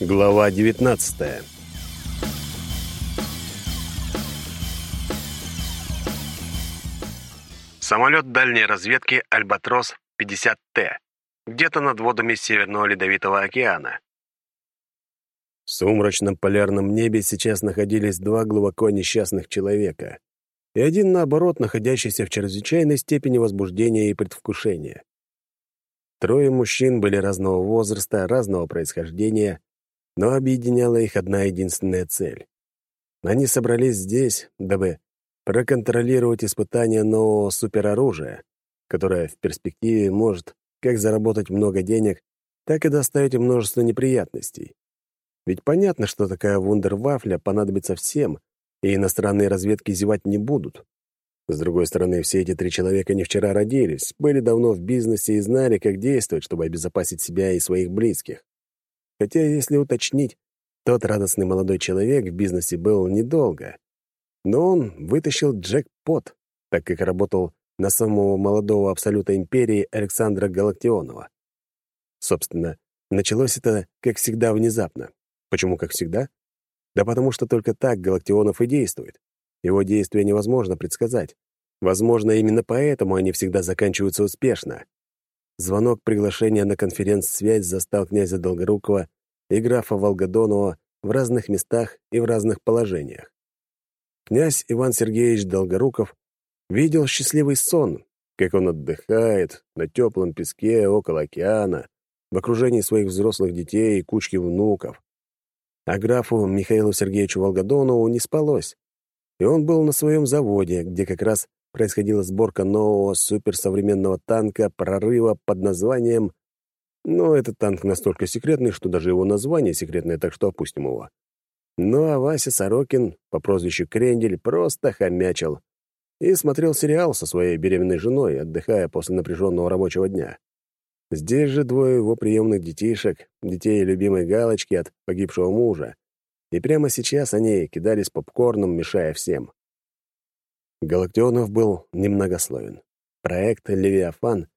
Глава 19 Самолет дальней разведки «Альбатрос-50Т» где-то над водами Северного Ледовитого океана. В сумрачном полярном небе сейчас находились два глубоко несчастных человека, и один, наоборот, находящийся в чрезвычайной степени возбуждения и предвкушения. Трое мужчин были разного возраста, разного происхождения, но объединяла их одна единственная цель. Они собрались здесь, дабы проконтролировать испытания нового супероружия, которое в перспективе может как заработать много денег, так и доставить множество неприятностей. Ведь понятно, что такая вундервафля понадобится всем, и иностранные разведки зевать не будут. С другой стороны, все эти три человека не вчера родились, были давно в бизнесе и знали, как действовать, чтобы обезопасить себя и своих близких. Хотя, если уточнить, тот радостный молодой человек в бизнесе был недолго. Но он вытащил джекпот, так как работал на самого молодого абсолюта империи Александра Галактионова. Собственно, началось это, как всегда, внезапно. Почему как всегда? Да потому что только так Галактионов и действует. Его действия невозможно предсказать. Возможно, именно поэтому они всегда заканчиваются успешно. Звонок приглашения на конференц-связь застал князя Долгорукова и графа Волгодонова в разных местах и в разных положениях. Князь Иван Сергеевич Долгоруков видел счастливый сон, как он отдыхает на теплом песке около океана, в окружении своих взрослых детей и кучки внуков. А графу Михаилу Сергеевичу Волгодонову не спалось, и он был на своем заводе, где как раз происходила сборка нового суперсовременного танка прорыва под названием... Ну, этот танк настолько секретный, что даже его название секретное, так что опустим его. Ну, а Вася Сорокин по прозвищу Крендель просто хомячил и смотрел сериал со своей беременной женой, отдыхая после напряженного рабочего дня. Здесь же двое его приемных детишек, детей любимой галочки от погибшего мужа, и прямо сейчас они кидались попкорном, мешая всем. Галактионов был немногословен. Проект «Левиафан»,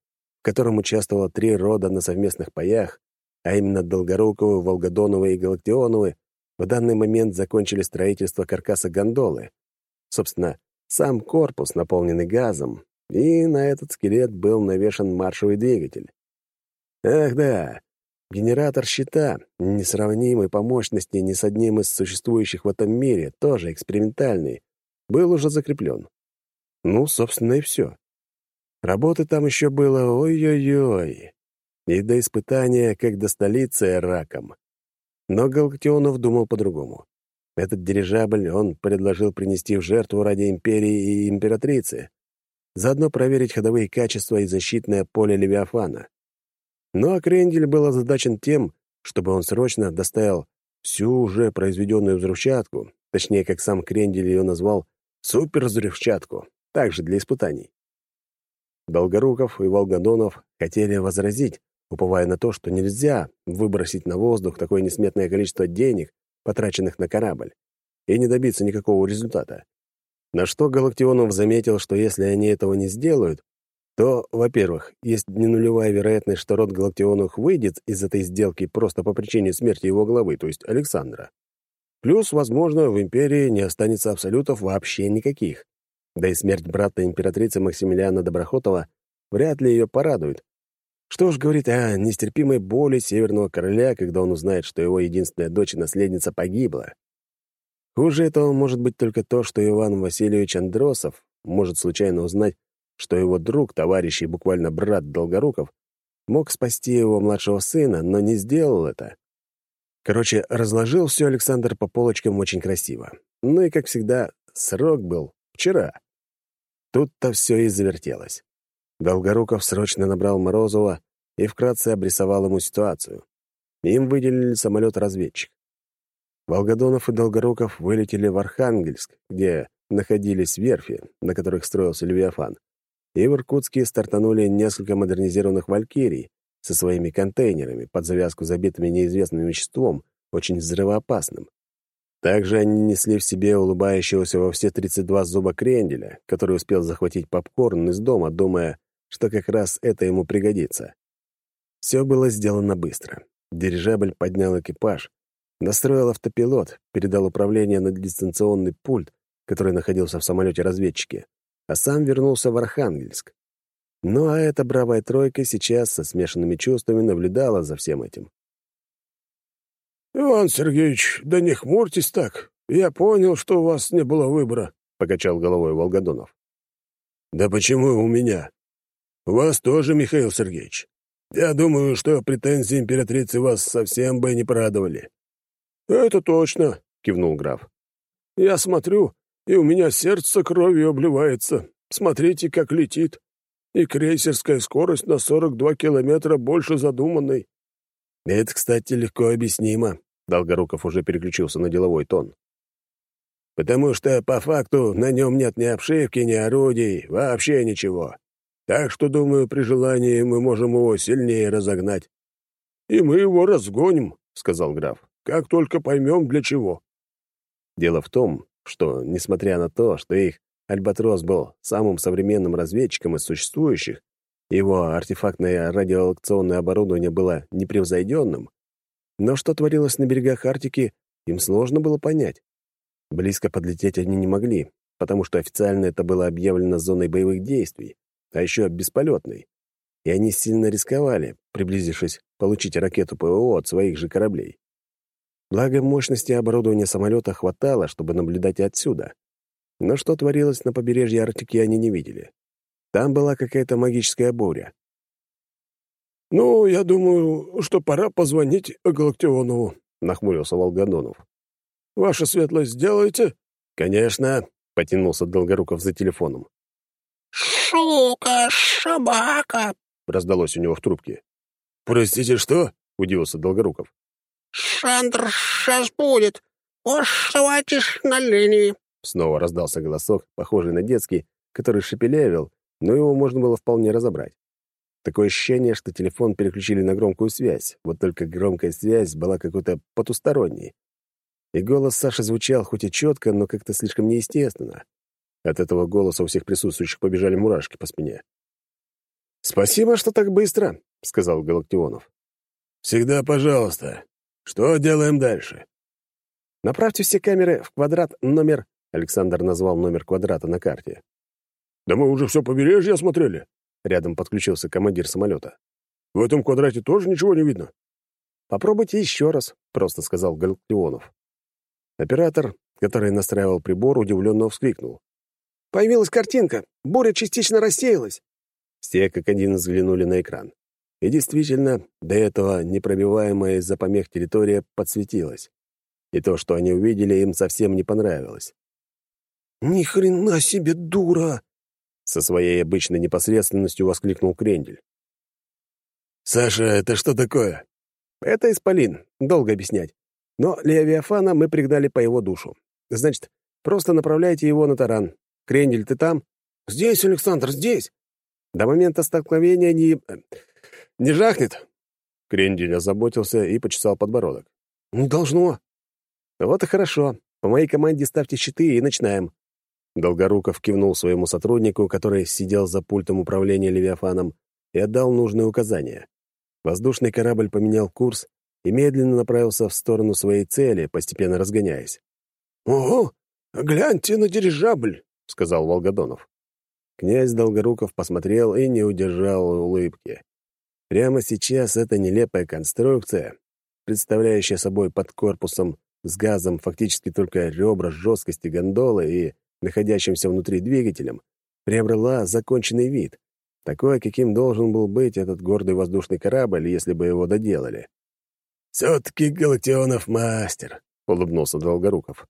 в котором участвовало три рода на совместных паях, а именно Долгоруковы, Волгодоновы и Галактионовы, в данный момент закончили строительство каркаса гондолы. Собственно, сам корпус, наполненный газом, и на этот скелет был навешан маршевый двигатель. Ах да, генератор щита, несравнимый по мощности ни с одним из существующих в этом мире, тоже экспериментальный, был уже закреплен. Ну, собственно, и все. Работы там еще было ой-ой-ой. И до испытания, как до столицы, раком. Но Галактионов думал по-другому. Этот дирижабль он предложил принести в жертву ради империи и императрицы, заодно проверить ходовые качества и защитное поле Левиафана. А Крендель был озадачен тем, чтобы он срочно доставил всю уже произведенную взрывчатку, точнее, как сам Крендель ее назвал, супервзрывчатку, также для испытаний. Долгоруков и Волгодонов хотели возразить, уповая на то, что нельзя выбросить на воздух такое несметное количество денег, потраченных на корабль, и не добиться никакого результата. На что Галактионов заметил, что если они этого не сделают, то, во-первых, есть ненулевая вероятность, что род Галактионовых выйдет из этой сделки просто по причине смерти его главы, то есть Александра. Плюс, возможно, в империи не останется абсолютов вообще никаких. Да и смерть брата императрицы Максимилиана Доброхотова вряд ли ее порадует. Что ж говорит о нестерпимой боли Северного Короля, когда он узнает, что его единственная дочь и наследница погибла. Хуже этого может быть только то, что Иван Васильевич Андросов может случайно узнать, что его друг, товарищ и буквально брат Долгоруков мог спасти его младшего сына, но не сделал это. Короче, разложил все Александр по полочкам очень красиво. Ну и, как всегда, срок был вчера. Тут-то все и завертелось. Долгоруков срочно набрал Морозова и вкратце обрисовал ему ситуацию. Им выделили самолет-разведчик. Волгодонов и Долгоруков вылетели в Архангельск, где находились верфи, на которых строился Левиафан, и в Иркутске стартанули несколько модернизированных «Валькирий» со своими контейнерами, под завязку забитыми неизвестным веществом, очень взрывоопасным. Также они несли в себе улыбающегося во все 32 зуба кренделя, который успел захватить попкорн из дома, думая, что как раз это ему пригодится. Все было сделано быстро. Дирижабль поднял экипаж, Настроил автопилот, передал управление на дистанционный пульт, который находился в самолете разведчики, а сам вернулся в Архангельск. Ну а эта бравая тройка сейчас со смешанными чувствами наблюдала за всем этим. «Иван Сергеевич, да не хмурьтесь так. Я понял, что у вас не было выбора», — покачал головой Волгодонов. «Да почему у меня? У вас тоже, Михаил Сергеевич. Я думаю, что претензии императрицы вас совсем бы не порадовали». «Это точно», — кивнул граф. «Я смотрю, и у меня сердце кровью обливается. Смотрите, как летит. И крейсерская скорость на 42 километра больше задуманной». «Это, кстати, легко объяснимо», — Долгоруков уже переключился на деловой тон. «Потому что, по факту, на нем нет ни обшивки, ни орудий, вообще ничего. Так что, думаю, при желании мы можем его сильнее разогнать». «И мы его разгоним», — сказал граф, — «как только поймем, для чего». Дело в том, что, несмотря на то, что их «Альбатрос» был самым современным разведчиком из существующих, его артефактное радиолокационное оборудование было непревзойденным, но что творилось на берегах Арктики, им сложно было понять. Близко подлететь они не могли, потому что официально это было объявлено зоной боевых действий, а еще бесполетной. И они сильно рисковали, приблизившись получить ракету ПВО от своих же кораблей. Благо, мощности оборудования самолета хватало, чтобы наблюдать отсюда. Но что творилось на побережье Арктики, они не видели. Там была какая-то магическая буря. «Ну, я думаю, что пора позвонить Галактионову», — нахмурился Волгодонов. «Ваша светлость сделаете?» «Конечно», — потянулся Долгоруков за телефоном. «Шука, собака!» — раздалось у него в трубке. «Простите, что?» — удивился Долгоруков. «Шандр сейчас будет. Оставайтесь на линии». Снова раздался голосок, похожий на детский, который шепелявил, но его можно было вполне разобрать. Такое ощущение, что телефон переключили на громкую связь, вот только громкая связь была какой-то потусторонней. И голос Саши звучал хоть и четко, но как-то слишком неестественно. От этого голоса у всех присутствующих побежали мурашки по спине. «Спасибо, что так быстро», — сказал Галактионов. «Всегда пожалуйста. Что делаем дальше?» «Направьте все камеры в квадрат номер...» Александр назвал номер квадрата на карте. «Да мы уже все побережье осмотрели», Рядом подключился командир самолета. «В этом квадрате тоже ничего не видно?» «Попробуйте еще раз», — просто сказал Галактионов. Оператор, который настраивал прибор, удивленно вскрикнул. «Появилась картинка! Буря частично рассеялась!» Все как один взглянули на экран. И действительно, до этого непробиваемая из-за помех территория подсветилась. И то, что они увидели, им совсем не понравилось. «Ни хрена себе дура!» Со своей обычной непосредственностью воскликнул Крендель. «Саша, это что такое?» «Это Исполин. Долго объяснять. Но Левиафана мы пригнали по его душу. Значит, просто направляйте его на таран. Крендель, ты там?» «Здесь, Александр, здесь!» «До момента столкновения не... не жахнет?» Крендель озаботился и почесал подбородок. «Не должно». «Вот и хорошо. По моей команде ставьте щиты и начинаем». Долгоруков кивнул своему сотруднику, который сидел за пультом управления Левиафаном, и отдал нужные указания. Воздушный корабль поменял курс и медленно направился в сторону своей цели, постепенно разгоняясь. «Ого! Гляньте на дирижабль!» — сказал Волгодонов. Князь Долгоруков посмотрел и не удержал улыбки. Прямо сейчас эта нелепая конструкция, представляющая собой под корпусом с газом фактически только ребра жесткости гондолы и находящимся внутри двигателем, приобрела законченный вид, такой, каким должен был быть этот гордый воздушный корабль, если бы его доделали. «Все-таки Галактионов мастер», — улыбнулся Долгоруков.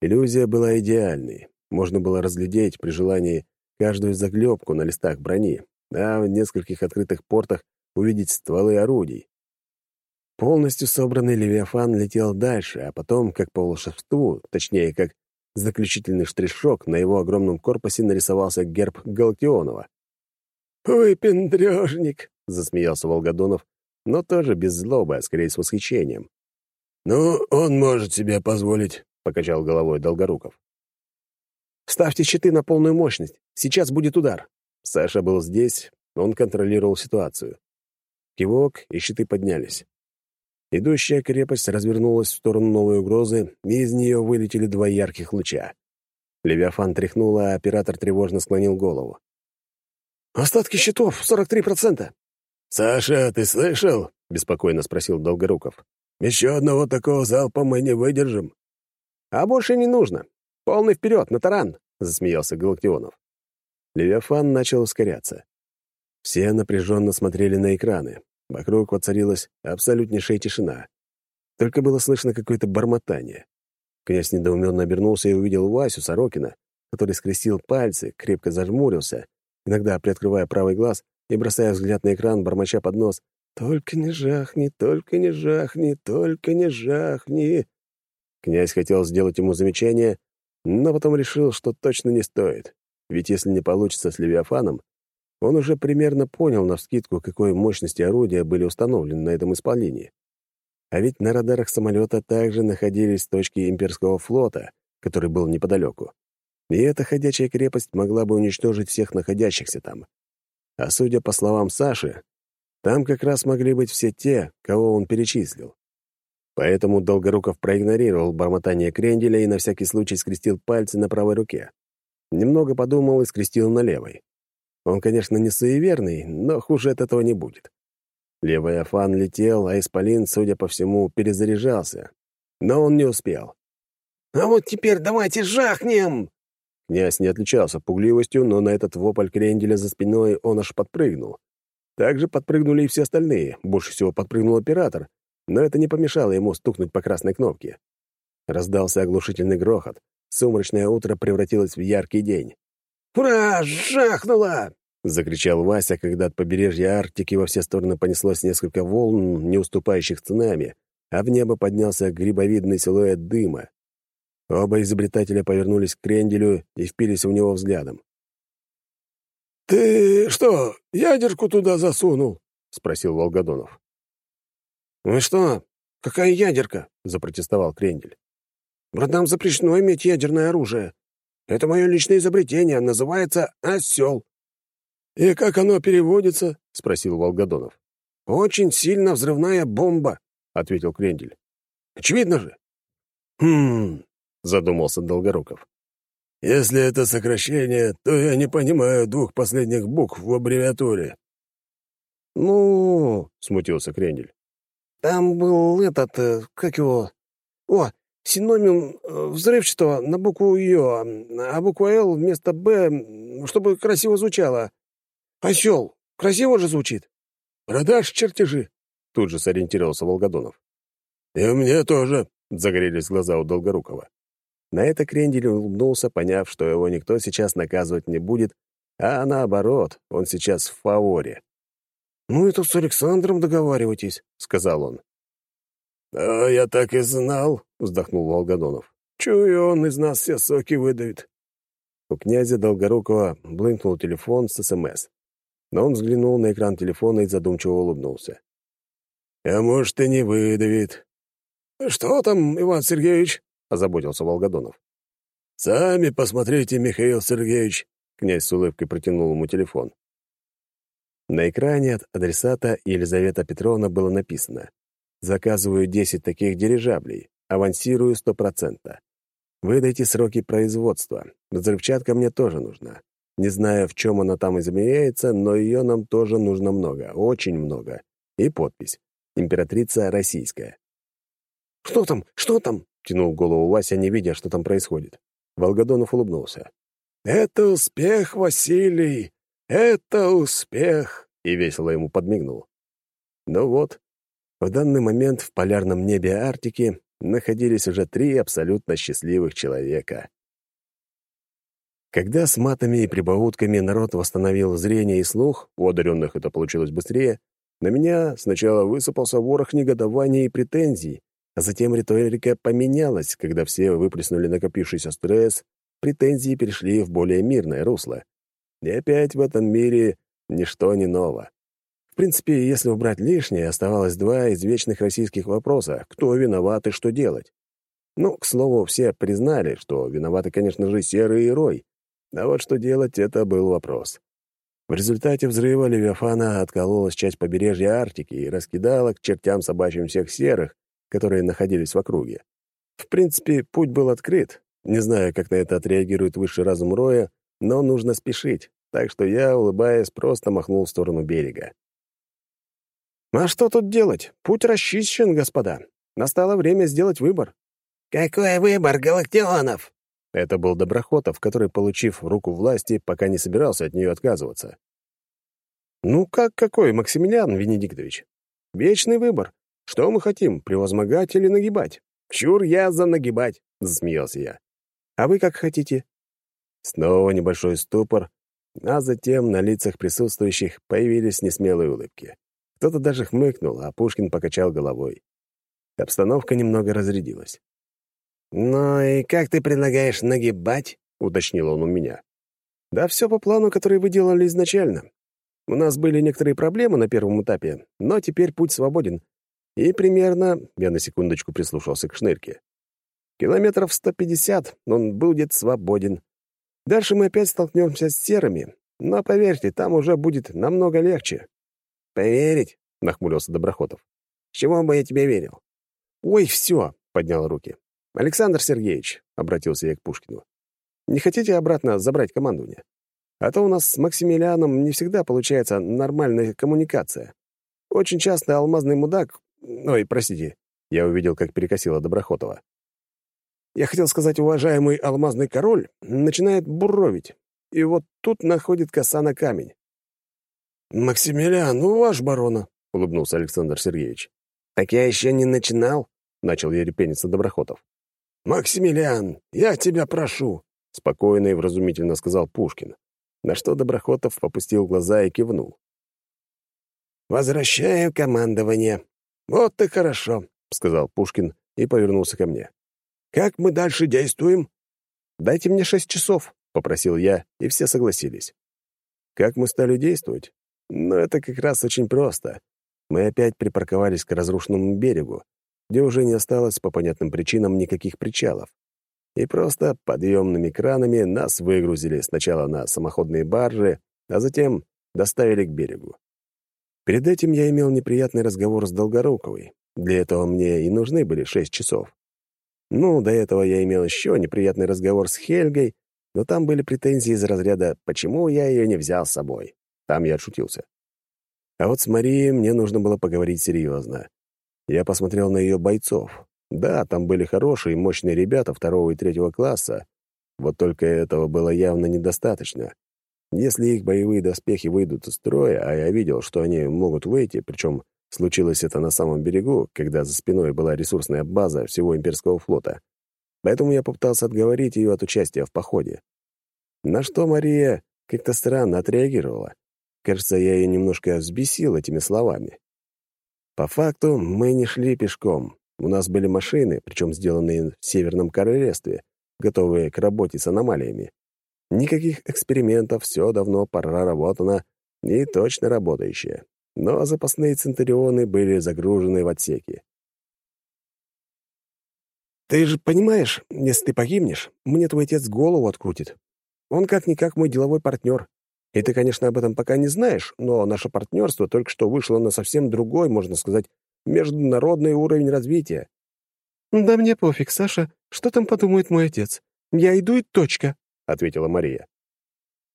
Иллюзия была идеальной. Можно было разглядеть при желании каждую заклепку на листах брони, а в нескольких открытых портах увидеть стволы орудий. Полностью собранный Левиафан летел дальше, а потом, как по волшебству, точнее, как Заключительный штришок на его огромном корпусе нарисовался герб Галактионова. «Выпендрежник!» — засмеялся Волгодонов, но тоже без злобы, а скорее с восхищением. «Ну, он может себе позволить», — покачал головой Долгоруков. «Ставьте щиты на полную мощность. Сейчас будет удар». Саша был здесь, он контролировал ситуацию. Кивок, и щиты поднялись. Идущая крепость развернулась в сторону новой угрозы, и из нее вылетели два ярких луча. Левиафан тряхнула, а оператор тревожно склонил голову. «Остатки счетов — 43%. «Саша, ты слышал?» — беспокойно спросил Долгоруков. «Еще одного такого залпа мы не выдержим». «А больше не нужно. Полный вперед, на таран!» — засмеялся Галактионов. Левиафан начал ускоряться. Все напряженно смотрели на экраны. Вокруг воцарилась абсолютнейшая тишина. Только было слышно какое-то бормотание. Князь недоуменно обернулся и увидел Васю Сорокина, который скрестил пальцы, крепко зажмурился, иногда приоткрывая правый глаз и бросая взгляд на экран, бормоча под нос «Только не жахни, только не жахни, только не жахни». Князь хотел сделать ему замечание, но потом решил, что точно не стоит. Ведь если не получится с Левиафаном, он уже примерно понял навскидку, какой мощности орудия были установлены на этом исполнении. А ведь на радарах самолета также находились точки имперского флота, который был неподалеку. И эта ходячая крепость могла бы уничтожить всех находящихся там. А судя по словам Саши, там как раз могли быть все те, кого он перечислил. Поэтому Долгоруков проигнорировал бормотание кренделя и на всякий случай скрестил пальцы на правой руке. Немного подумал и скрестил на левой. Он, конечно, не суеверный, но хуже от этого не будет. Левый Афан летел, а Исполин, судя по всему, перезаряжался. Но он не успел. «А вот теперь давайте жахнем!» Князь не отличался пугливостью, но на этот вопль кренделя за спиной он аж подпрыгнул. Также подпрыгнули и все остальные. Больше всего подпрыгнул оператор, но это не помешало ему стукнуть по красной кнопке. Раздался оглушительный грохот. Сумрачное утро превратилось в яркий день. «Ура! Жахнуло!» — закричал Вася, когда от побережья Арктики во все стороны понеслось несколько волн, не уступающих цунами, а в небо поднялся грибовидный силуэт дыма. Оба изобретателя повернулись к кренделю и впились в него взглядом. «Ты что, ядерку туда засунул?» — спросил Волгодонов. «Вы что? Какая ядерка?» — запротестовал Крендель. «Братам запрещено иметь ядерное оружие. Это мое личное изобретение, называется «Осел». «И как оно переводится?» — спросил Волгодонов. «Очень сильно взрывная бомба», — ответил Крендель. «Очевидно же». «Хм...» — задумался Долгоруков. «Если это сокращение, то я не понимаю двух последних букв в аббревиатуре». «Ну...» — смутился Крендель. «Там был этот... Э, как его... О, синоним э, взрывчатого на букву «Ё», а буква «Л» вместо «Б», чтобы красиво звучало. «Осел! Красиво же звучит!» «Продашь чертежи?» — тут же сориентировался Волгодонов. «И мне тоже», — загорелись глаза у Долгорукова. На это Крендель улыбнулся, поняв, что его никто сейчас наказывать не будет, а наоборот, он сейчас в фаворе. «Ну, это с Александром договаривайтесь», — сказал он. «А я так и знал», — вздохнул Волгодонов. «Чую, он из нас все соки выдавит». У князя Долгорукова блынкнул телефон с СМС. Но он взглянул на экран телефона и задумчиво улыбнулся. «А может, и не выдавит». «Что там, Иван Сергеевич?» — озаботился Волгодонов. «Сами посмотрите, Михаил Сергеевич», — князь с улыбкой протянул ему телефон. На экране от адресата Елизавета Петровна было написано Заказываю 10 таких дирижаблей. Авансирую 100%. Выдайте сроки производства. Взрывчатка мне тоже нужна. Не знаю, в чем она там измеряется, но ее нам тоже нужно много, очень много. И подпись. Императрица российская. «Что там? Что там?» — тянул голову Вася, не видя, что там происходит. Волгодонов улыбнулся. «Это успех, Василий! Это успех!» И весело ему подмигнул. Ну вот, в данный момент в полярном небе Арктики находились уже три абсолютно счастливых человека. Когда с матами и прибаутками народ восстановил зрение и слух, у одаренных это получилось быстрее, на меня сначала высыпался ворох негодования и претензий, а затем риторика поменялась, когда все выплеснули накопившийся стресс, претензии перешли в более мирное русло. И опять в этом мире ничто не ново. Принципе, если убрать лишнее, оставалось два из вечных российских вопроса — кто виноват и что делать. Ну, к слову, все признали, что виноваты, конечно же, Серый и. А вот что делать — это был вопрос. В результате взрыва Левиафана откололась часть побережья Арктики и раскидала к чертям собачьим всех серых, которые находились в округе. В принципе, путь был открыт. Не знаю, как на это отреагирует высший разум Роя, но нужно спешить, так что я, улыбаясь, просто махнул в сторону берега. «А что тут делать? Путь расчищен, господа. Настало время сделать выбор». «Какой выбор, Галактионов?» Это был Доброхотов, который, получив руку власти, пока не собирался от нее отказываться. «Ну как какой, Максимилиан Венедиктович? Вечный выбор. Что мы хотим, превозмогать или нагибать? Чур я за нагибать», — засмеялся я. «А вы как хотите?» Снова небольшой ступор, а затем на лицах присутствующих появились несмелые улыбки. Кто-то даже хмыкнул, а Пушкин покачал головой. Обстановка немного разрядилась. «Ну и как ты предлагаешь нагибать?» — уточнил он у меня. «Да все по плану, который вы делали изначально. У нас были некоторые проблемы на первом этапе, но теперь путь свободен. И примерно...» — я на секундочку прислушался к шнырке. «Километров 150 он будет свободен. Дальше мы опять столкнемся с серыми, но, поверьте, там уже будет намного легче». «Поверить?» — нахмурился Доброхотов. «С чего бы я тебе верил?» «Ой, все!» — поднял руки. «Александр Сергеевич», — обратился я к Пушкину, «не хотите обратно забрать командование? А то у нас с Максимилианом не всегда получается нормальная коммуникация. Очень часто алмазный мудак... Ой, простите». Я увидел, как перекосило Доброхотова. Я хотел сказать, уважаемый алмазный король начинает буровить, и вот тут находит коса на камень. «Максимилиан, ну ваш барона», — улыбнулся Александр Сергеевич. «Так я еще не начинал», — начал я репениться Доброхотов. «Максимилиан, я тебя прошу», — спокойно и вразумительно сказал Пушкин, на что Доброхотов попустил глаза и кивнул. «Возвращаю командование». «Вот и хорошо», — сказал Пушкин и повернулся ко мне. «Как мы дальше действуем?» «Дайте мне шесть часов», — попросил я, и все согласились. Как мы стали действовать? Ну, это как раз очень просто. Мы опять припарковались к разрушенному берегу, где уже не осталось по понятным причинам никаких причалов. И просто подъемными кранами нас выгрузили сначала на самоходные баржи, а затем доставили к берегу. Перед этим я имел неприятный разговор с Долгоруковой. Для этого мне и нужны были шесть часов. Ну, до этого я имел еще неприятный разговор с Хельгой, но там были претензии из разряда «почему я ее не взял с собой?». Там я отшутился. А вот с Марией мне нужно было поговорить серьезно. Я посмотрел на ее бойцов. Да, там были хорошие, мощные ребята второго и третьего класса. Вот только этого было явно недостаточно. Если их боевые доспехи выйдут из строя, а я видел, что они могут выйти, причем случилось это на самом берегу, когда за спиной была ресурсная база всего имперского флота. Поэтому я попытался отговорить ее от участия в походе. На что Мария как-то странно отреагировала. Кажется, я ее немножко взбесил этими словами. По факту мы не шли пешком. У нас были машины, причем сделанные в Северном Королевстве, готовые к работе с аномалиями. Никаких экспериментов, все давно проработано и точно работающее. Но запасные центурионы были загружены в отсеки. «Ты же понимаешь, если ты погибнешь, мне твой отец голову открутит. Он как-никак мой деловой партнер. И ты, конечно, об этом пока не знаешь, но наше партнерство только что вышло на совсем другой, можно сказать, международный уровень развития. «Да мне пофиг, Саша. Что там подумает мой отец? Я иду и точка», — ответила Мария.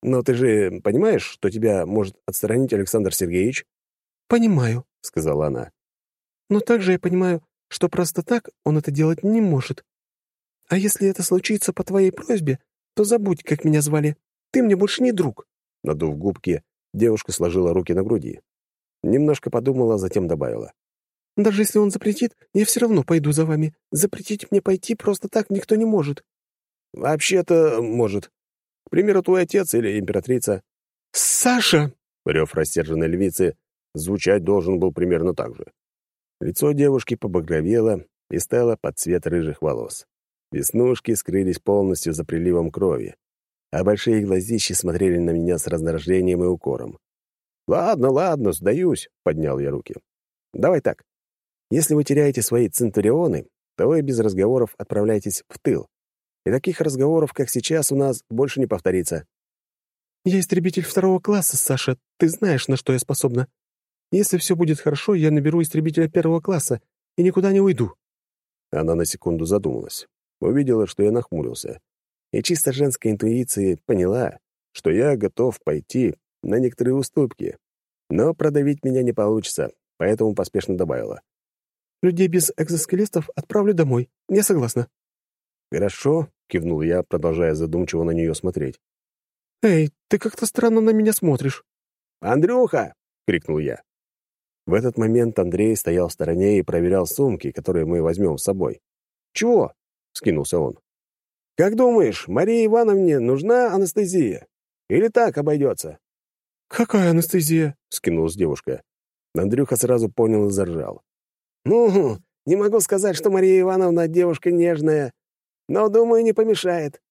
«Но ты же понимаешь, что тебя может отстранить Александр Сергеевич?» «Понимаю», — сказала она. «Но также я понимаю, что просто так он это делать не может. А если это случится по твоей просьбе, то забудь, как меня звали. Ты мне больше не друг». Надув губки, девушка сложила руки на груди. Немножко подумала, затем добавила. «Даже если он запретит, я все равно пойду за вами. Запретить мне пойти просто так никто не может». «Вообще-то может. К примеру, твой отец или императрица». «Саша!» — рев рассерженной львицы звучать должен был примерно так же. Лицо девушки побагровело и стало под цвет рыжих волос. Веснушки скрылись полностью за приливом крови а большие глазищи смотрели на меня с раздражением и укором. «Ладно, ладно, сдаюсь», — поднял я руки. «Давай так. Если вы теряете свои центурионы, то вы без разговоров отправляйтесь в тыл. И таких разговоров, как сейчас, у нас больше не повторится». «Я истребитель второго класса, Саша. Ты знаешь, на что я способна. Если все будет хорошо, я наберу истребителя первого класса и никуда не уйду». Она на секунду задумалась. Увидела, что я нахмурился. И чисто женской интуицией поняла, что я готов пойти на некоторые уступки. Но продавить меня не получится, поэтому поспешно добавила. «Людей без экзоскелетов отправлю домой. Я согласна». «Хорошо», — кивнул я, продолжая задумчиво на нее смотреть. «Эй, ты как-то странно на меня смотришь». «Андрюха!» — крикнул я. В этот момент Андрей стоял в стороне и проверял сумки, которые мы возьмем с собой. «Чего?» — скинулся он. «Как думаешь, Марии Ивановне нужна анестезия? Или так обойдется?» «Какая анестезия?» — скинулась девушка. Андрюха сразу понял и заржал. «Ну, не могу сказать, что Мария Ивановна девушка нежная, но, думаю, не помешает».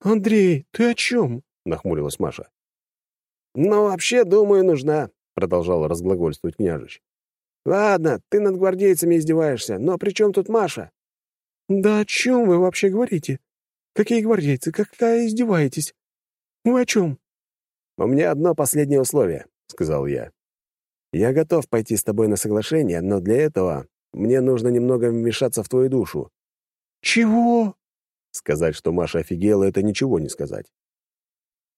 «Андрей, ты о чем?» — нахмурилась Маша. «Ну, вообще, думаю, нужна», — продолжал разглагольствовать княжич. «Ладно, ты над гвардейцами издеваешься, но при чем тут Маша?» «Да о чем вы вообще говорите? Какие гвардейцы? Какая издеваетесь? Вы о чем?» «У меня одно последнее условие», — сказал я. «Я готов пойти с тобой на соглашение, но для этого мне нужно немного вмешаться в твою душу». «Чего?» Сказать, что Маша офигела, это ничего не сказать.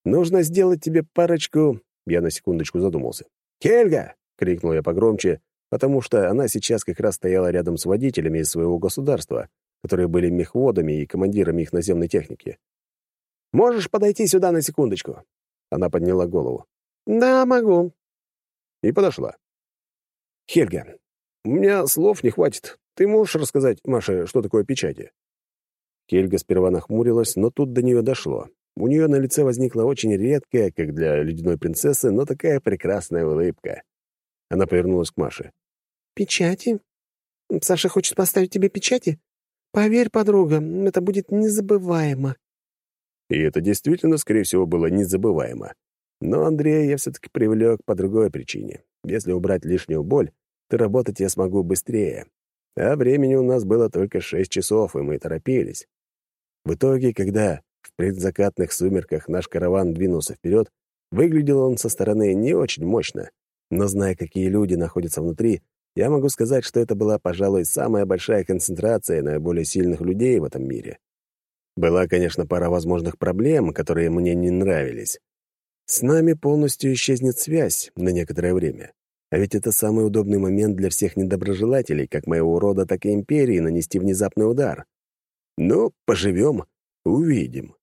Нужно сделать тебе парочку...» Я на секундочку задумался. «Хельга!» — крикнул я погромче, потому что она сейчас как раз стояла рядом с водителями из своего государства, которые были мехводами и командирами их наземной техники. «Можешь подойти сюда на секундочку?» Она подняла голову. «Да, могу». И подошла. «Хельга, у меня слов не хватит. Ты можешь рассказать Маше, что такое печати?» Хельга сперва нахмурилась, но тут до нее дошло. У нее на лице возникла очень редкая, как для ледяной принцессы, но такая прекрасная улыбка. Она повернулась к Маше. «Печати? Саша хочет поставить тебе печати? Поверь, подруга, это будет незабываемо». И это действительно, скорее всего, было незабываемо. Но Андрея я все-таки привлек по другой причине. Если убрать лишнюю боль, то работать я смогу быстрее. А времени у нас было только шесть часов, и мы торопились. В итоге, когда в предзакатных сумерках наш караван двинулся вперед. Выглядел он со стороны не очень мощно, но зная, какие люди находятся внутри, я могу сказать, что это была, пожалуй, самая большая концентрация наиболее сильных людей в этом мире. Была, конечно, пара возможных проблем, которые мне не нравились. С нами полностью исчезнет связь на некоторое время. А ведь это самый удобный момент для всех недоброжелателей, как моего рода, так и империи, нанести внезапный удар. Ну, поживем, Увидим.